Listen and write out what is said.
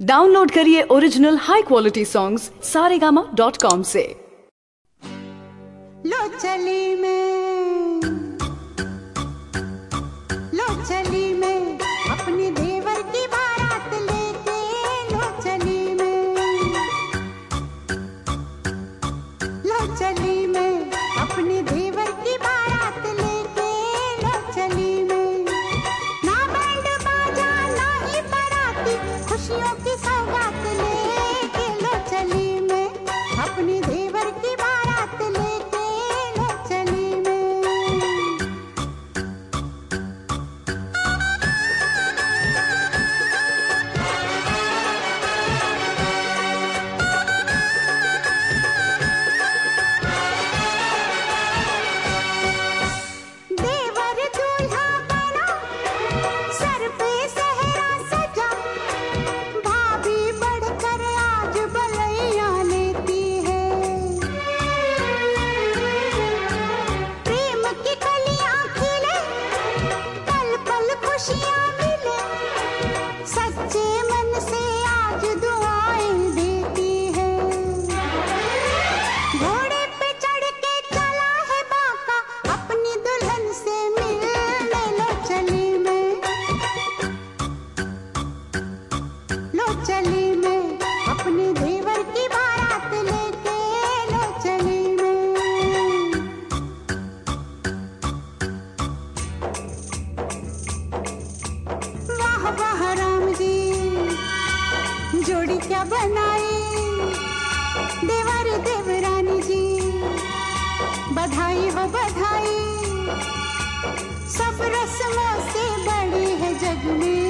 Download करिए original high quality songs Saregama dot com से। लो चली अपने देवर की चली से आज दुआएं क्या बनाई देवर देवरानी जी, बधाई हो बधाई। सब रस्मों से बड़ी है जग में।